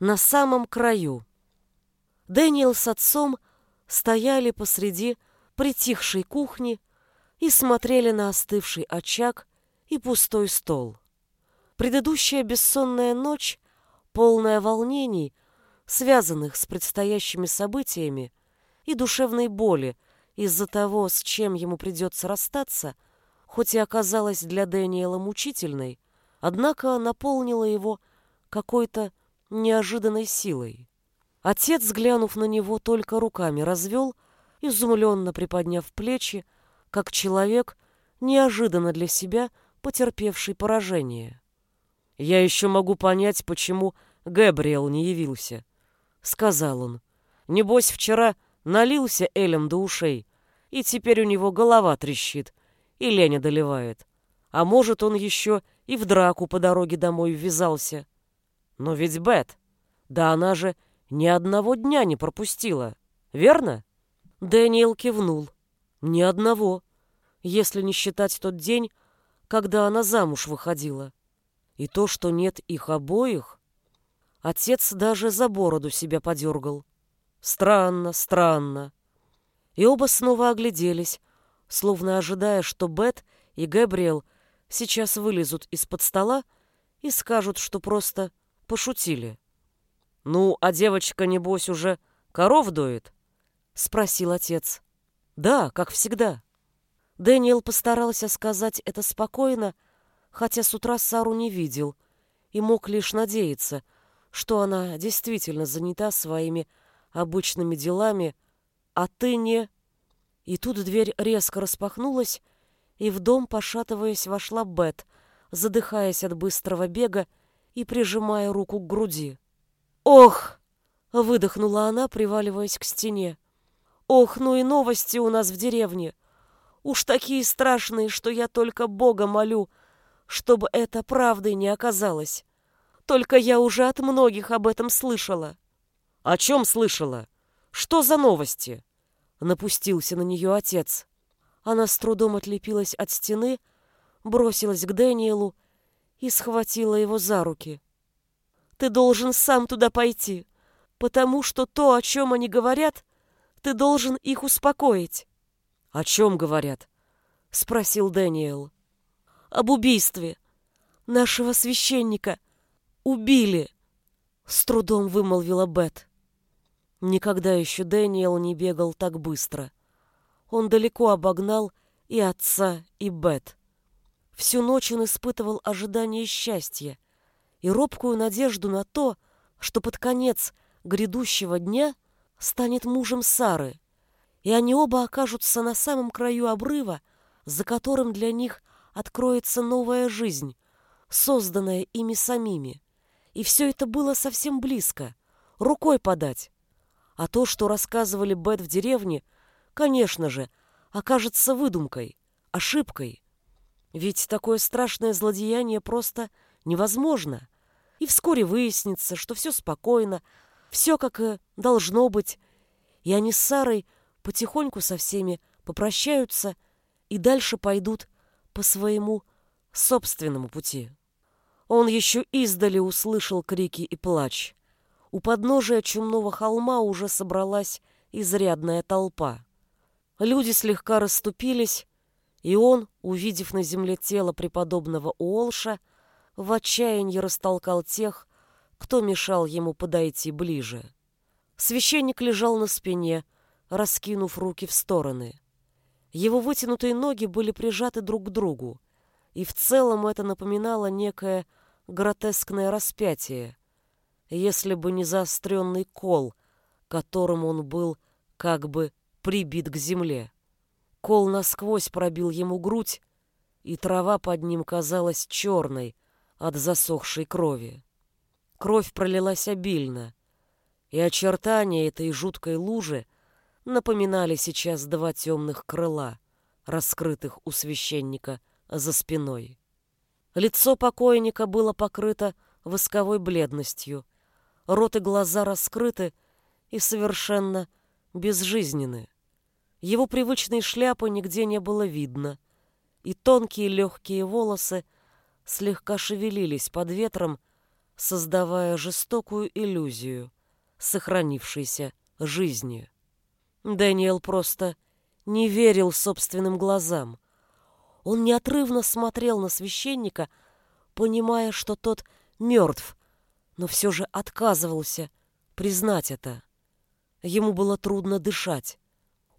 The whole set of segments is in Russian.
На самом краю. Дэниел с отцом стояли посреди притихшей кухни и смотрели на остывший очаг и пустой стол. Предыдущая бессонная ночь, полная волнений, связанных с предстоящими событиями, и душевной боли из-за того, с чем ему придется расстаться, хоть и оказалась для Дэниела мучительной, однако наполнила его какой-то неожиданной силой. Отец, взглянув на него, только руками развел, изумленно приподняв плечи, как человек, неожиданно для себя потерпевший поражение. «Я еще могу понять, почему Гэбриэл не явился», — сказал он. «Небось, вчера налился Элем до ушей, и теперь у него голова трещит, и лень одолевает. А может, он еще и в драку по дороге домой ввязался. Но ведь Бет, да она же ни одного дня не пропустила, верно? Дэниел кивнул. Ни одного, если не считать тот день, когда она замуж выходила. И то, что нет их обоих, отец даже за бороду себя подергал. Странно, странно. И оба снова огляделись, словно ожидая, что Бет и Гэбриэл сейчас вылезут из-под стола и скажут, что просто пошутили. «Ну, а девочка, небось, уже коров доит?» — спросил отец. «Да, как всегда». Дэниел постарался сказать это спокойно, хотя с утра Сару не видел и мог лишь надеяться, что она действительно занята своими обычными делами, а ты не... И тут дверь резко распахнулась, и в дом, пошатываясь, вошла Бет, задыхаясь от быстрого бега и прижимая руку к груди. «Ох!» — выдохнула она, приваливаясь к стене. «Ох, ну и новости у нас в деревне! Уж такие страшные, что я только Бога молю, чтобы это правдой не оказалось. Только я уже от многих об этом слышала». «О чем слышала? Что за новости?» — напустился на нее отец. Она с трудом отлепилась от стены, бросилась к Дэниелу и схватила его за руки. Ты должен сам туда пойти, потому что то, о чем они говорят, ты должен их успокоить. — О чем говорят? — спросил Дэниел. — Об убийстве. Нашего священника убили, — с трудом вымолвила Бет. Никогда еще Дэниел не бегал так быстро. Он далеко обогнал и отца, и Бет. Всю ночь он испытывал ожидание счастья, и робкую надежду на то, что под конец грядущего дня станет мужем Сары, и они оба окажутся на самом краю обрыва, за которым для них откроется новая жизнь, созданная ими самими. И все это было совсем близко, рукой подать. А то, что рассказывали Бет в деревне, конечно же, окажется выдумкой, ошибкой. Ведь такое страшное злодеяние просто невозможно и вскоре выяснится, что все спокойно, все как и должно быть, и они с Сарой потихоньку со всеми попрощаются и дальше пойдут по своему собственному пути. Он еще издали услышал крики и плач. У подножия чумного холма уже собралась изрядная толпа. Люди слегка расступились, и он, увидев на земле тело преподобного Уолша, в отчаянии растолкал тех, кто мешал ему подойти ближе. Священник лежал на спине, раскинув руки в стороны. Его вытянутые ноги были прижаты друг к другу, и в целом это напоминало некое гротескное распятие, если бы не заостренный кол, которым он был как бы прибит к земле. Кол насквозь пробил ему грудь, и трава под ним казалась черной, от засохшей крови. Кровь пролилась обильно, и очертания этой жуткой лужи напоминали сейчас два темных крыла, раскрытых у священника за спиной. Лицо покойника было покрыто восковой бледностью, рот и глаза раскрыты и совершенно безжизненны. Его привычной шляпы нигде не было видно, и тонкие легкие волосы слегка шевелились под ветром, создавая жестокую иллюзию сохранившейся жизни. Дэниел просто не верил собственным глазам. Он неотрывно смотрел на священника, понимая, что тот мертв, но все же отказывался признать это. Ему было трудно дышать.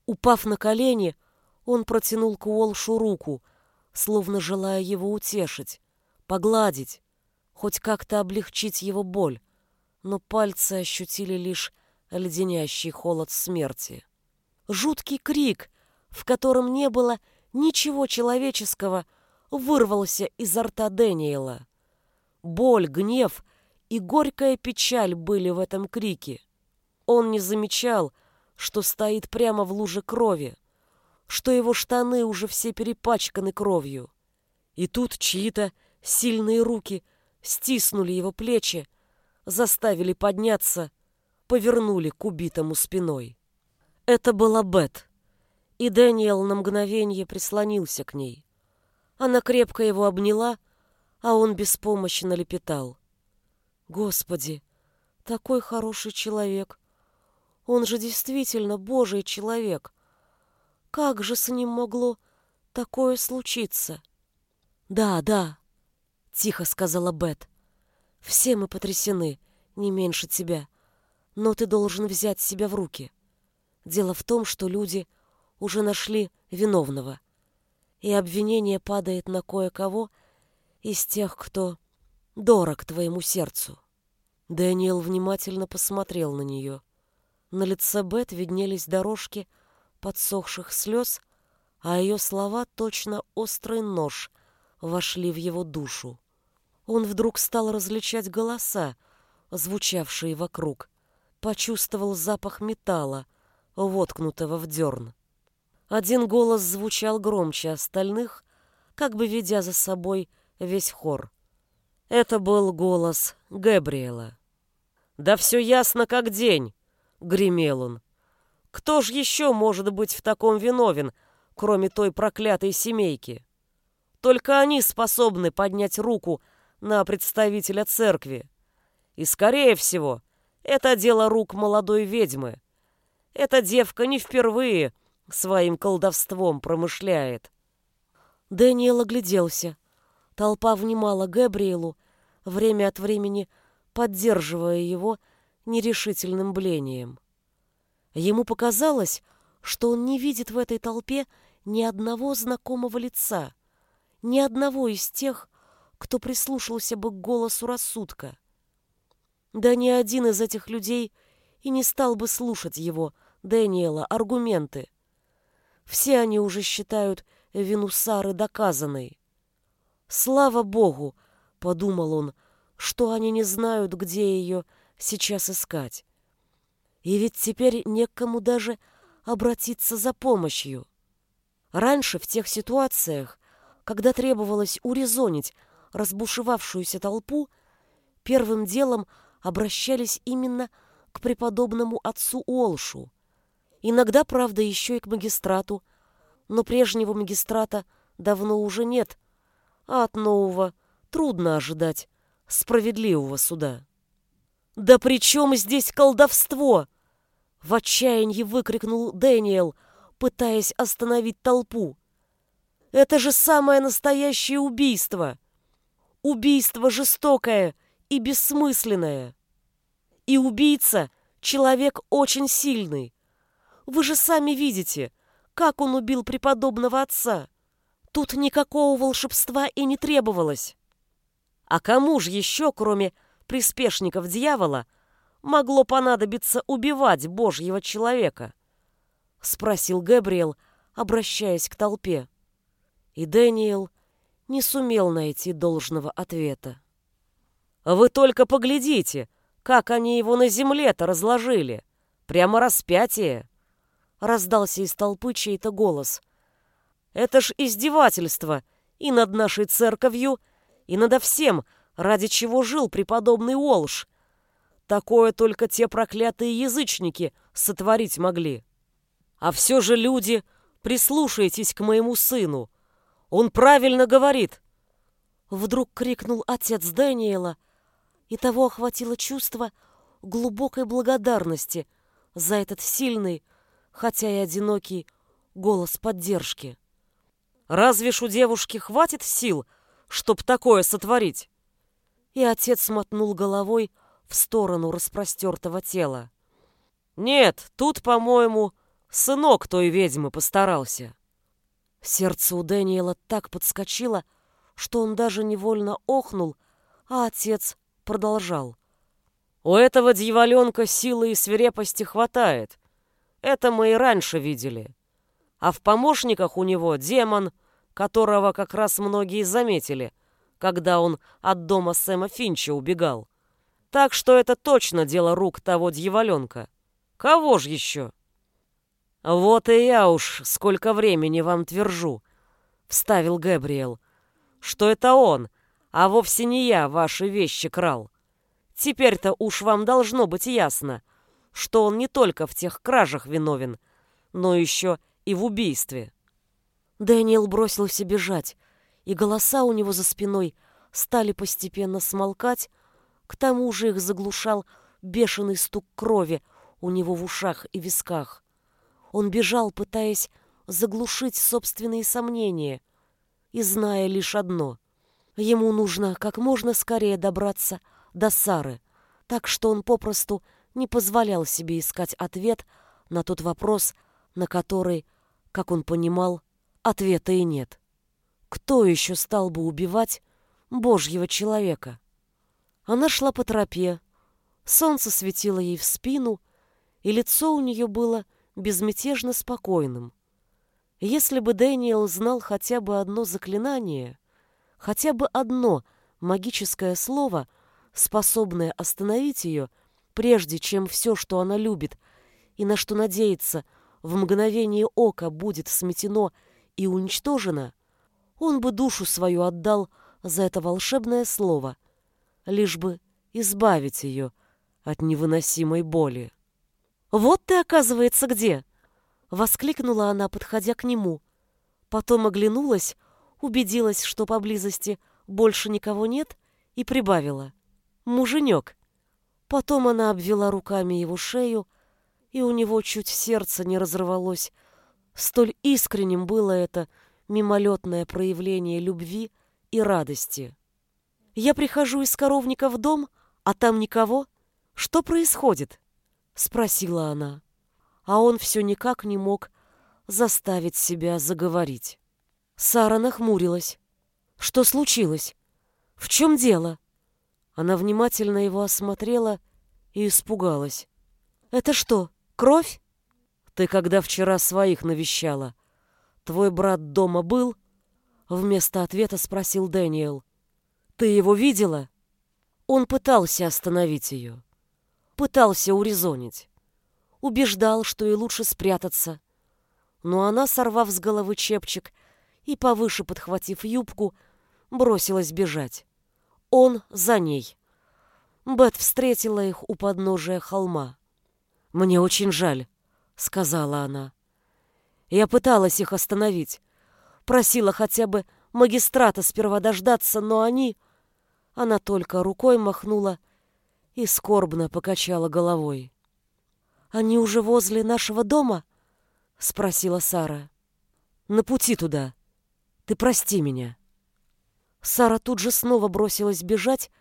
Упав на колени, он протянул к Уолшу руку, словно желая его утешить, погладить, хоть как-то облегчить его боль, но пальцы ощутили лишь леденящий холод смерти. Жуткий крик, в котором не было ничего человеческого, вырвался изо рта Дэниела. Боль, гнев и горькая печаль были в этом крике. Он не замечал, что стоит прямо в луже крови, что его штаны уже все перепачканы кровью. И тут чьи-то сильные руки стиснули его плечи, заставили подняться, повернули к убитому спиной. Это была Бет, и Дэниел на мгновение прислонился к ней. Она крепко его обняла, а он беспомощно лепетал. «Господи, такой хороший человек! Он же действительно Божий человек! Как же с ним могло такое случиться?» «Да, да», — тихо сказала Бет. «Все мы потрясены, не меньше тебя, но ты должен взять себя в руки. Дело в том, что люди уже нашли виновного, и обвинение падает на кое-кого из тех, кто дорог твоему сердцу. Дэниел внимательно посмотрел на нее. На лице Бет виднелись дорожки подсохших слез, а ее слова, точно острый нож, вошли в его душу. Он вдруг стал различать голоса, звучавшие вокруг, почувствовал запах металла, воткнутого в дерн. Один голос звучал громче остальных, как бы ведя за собой весь хор. Это был голос Габриэла. «Да все ясно, как день!» — гремел он. «Кто ж еще может быть в таком виновен, кроме той проклятой семейки? Только они способны поднять руку на представителя церкви. И, скорее всего, это дело рук молодой ведьмы. Эта девка не впервые своим колдовством промышляет. Дэниел огляделся. Толпа внимала Габриэлу, время от времени поддерживая его нерешительным блением. Ему показалось, что он не видит в этой толпе ни одного знакомого лица, ни одного из тех, кто прислушался бы к голосу рассудка. Да ни один из этих людей и не стал бы слушать его, Дэниела, аргументы. Все они уже считают вину Сары доказанной. «Слава Богу!» — подумал он, что они не знают, где ее сейчас искать. И ведь теперь некому даже обратиться за помощью. Раньше в тех ситуациях, когда требовалось урезонить разбушевавшуюся толпу, первым делом обращались именно к преподобному отцу Олшу. Иногда, правда, еще и к магистрату, но прежнего магистрата давно уже нет, а от нового трудно ожидать справедливого суда. «Да при чем здесь колдовство?» В отчаянии выкрикнул Дэниел, пытаясь остановить толпу. «Это же самое настоящее убийство! Убийство жестокое и бессмысленное!» И убийца — человек очень сильный. Вы же сами видите, как он убил преподобного отца. Тут никакого волшебства и не требовалось. А кому же еще, кроме приспешников дьявола, могло понадобиться убивать Божьего человека? Спросил Габриэл, обращаясь к толпе. И Дэниел не сумел найти должного ответа. «Вы только поглядите, как они его на земле-то разложили! Прямо распятие!» Раздался из толпы чей-то голос. «Это ж издевательство и над нашей церковью, и надо всем, ради чего жил преподобный Уолш. Такое только те проклятые язычники сотворить могли. А все же люди, прислушайтесь к моему сыну. Он правильно говорит!» Вдруг крикнул отец Дэниела, и того охватило чувство глубокой благодарности за этот сильный, хотя и одинокий, голос поддержки. «Разве ж у девушки хватит сил, чтоб такое сотворить?» И отец мотнул головой в сторону распростертого тела. «Нет, тут, по-моему, сынок той ведьмы постарался». Сердце у Дэниела так подскочило, что он даже невольно охнул, а отец продолжал. «У этого дьяволенка силы и свирепости хватает. Это мы и раньше видели. А в помощниках у него демон, которого как раз многие заметили, когда он от дома Сэма Финча убегал. Так что это точно дело рук того дьяволенка. Кого ж еще?» «Вот и я уж сколько времени вам твержу», — вставил Гэбриэл, «что это он, а вовсе не я ваши вещи крал. Теперь-то уж вам должно быть ясно, что он не только в тех кражах виновен, но еще и в убийстве». Дэниел бросился бежать, и голоса у него за спиной стали постепенно смолкать, к тому же их заглушал бешеный стук крови у него в ушах и висках. Он бежал, пытаясь заглушить собственные сомнения, и зная лишь одно — ему нужно как можно скорее добраться до Сары, так что он попросту не позволял себе искать ответ на тот вопрос, на который, как он понимал, ответа и нет. Кто еще стал бы убивать Божьего человека? Она шла по тропе, солнце светило ей в спину, и лицо у нее было безмятежно спокойным. Если бы Дэниел знал хотя бы одно заклинание, хотя бы одно магическое слово, способное остановить ее, прежде чем все, что она любит и на что надеется, в мгновение ока будет сметено и уничтожено, он бы душу свою отдал за это волшебное слово, лишь бы избавить ее от невыносимой боли. «Вот ты, оказывается, где!» — воскликнула она, подходя к нему. Потом оглянулась, убедилась, что поблизости больше никого нет, и прибавила. «Муженек!» Потом она обвела руками его шею, и у него чуть сердце не разорвалось. Столь искренним было это мимолетное проявление любви и радости. «Я прихожу из коровника в дом, а там никого? Что происходит?» — спросила она. А он все никак не мог заставить себя заговорить. Сара нахмурилась. «Что случилось? В чем дело?» Она внимательно его осмотрела и испугалась. «Это что, кровь?» «Ты когда вчера своих навещала? Твой брат дома был?» Вместо ответа спросил Дэниел. «Ты его видела?» Он пытался остановить ее пытался урезонить. Убеждал, что и лучше спрятаться. Но она, сорвав с головы чепчик и повыше подхватив юбку, бросилась бежать. Он за ней. Бет встретила их у подножия холма. «Мне очень жаль», — сказала она. Я пыталась их остановить. Просила хотя бы магистрата сперва дождаться, но они... Она только рукой махнула и скорбно покачала головой. «Они уже возле нашего дома?» — спросила Сара. «На пути туда. Ты прости меня». Сара тут же снова бросилась бежать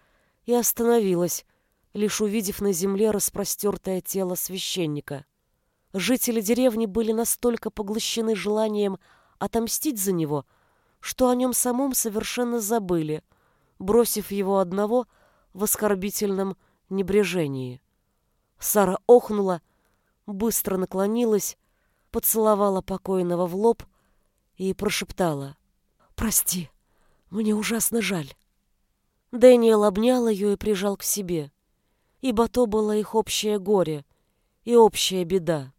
и остановилась, лишь увидев на земле распростертое тело священника. Жители деревни были настолько поглощены желанием отомстить за него, что о нем самом совершенно забыли, бросив его одного в оскорбительном небрежении. Сара охнула, быстро наклонилась, поцеловала покойного в лоб и прошептала. «Прости, мне ужасно жаль». Дэниел обнял ее и прижал к себе, ибо то было их общее горе и общая беда.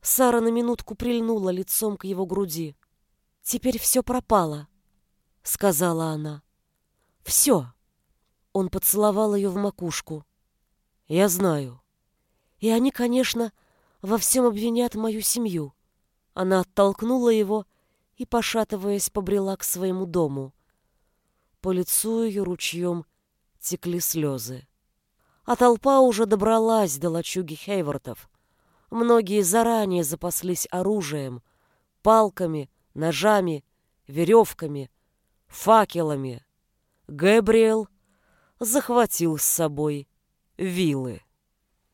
Сара на минутку прильнула лицом к его груди. «Теперь все пропало», — сказала она. «Все». Он поцеловал ее в макушку. «Я знаю». «И они, конечно, во всем обвинят мою семью». Она оттолкнула его и, пошатываясь, побрела к своему дому. По лицу ее ручьем текли слезы. А толпа уже добралась до лачуги Хейвортов. Многие заранее запаслись оружием, палками, ножами, веревками, факелами. Гэбриэл захватил с собой вилы.